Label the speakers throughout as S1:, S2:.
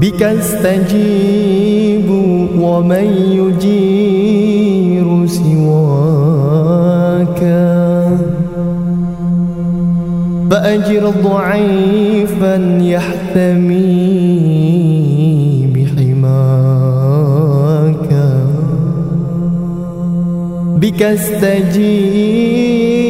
S1: بك استجيب ومن يجير سواك. فأجر ضعيفا يحتمي بحماك. بك استجيب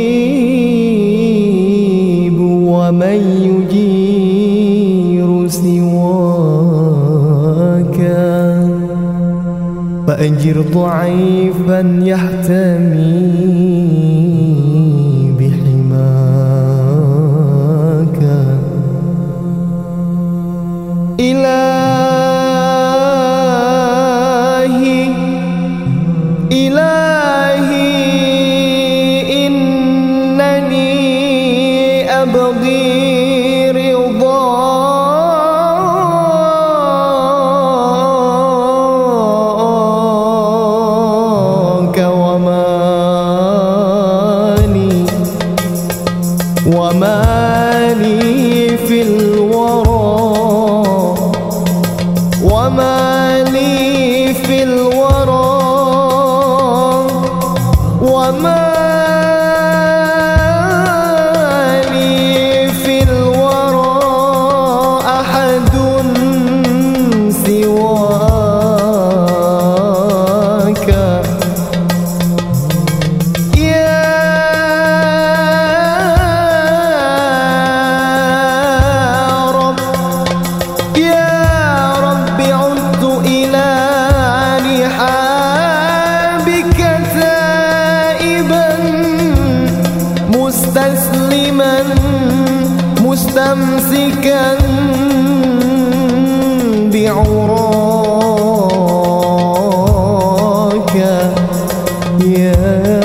S1: سواك فأجر ضعيفا يحتمي وما لي في الورى وما لي في الورى وما مستمسكا بعراك يا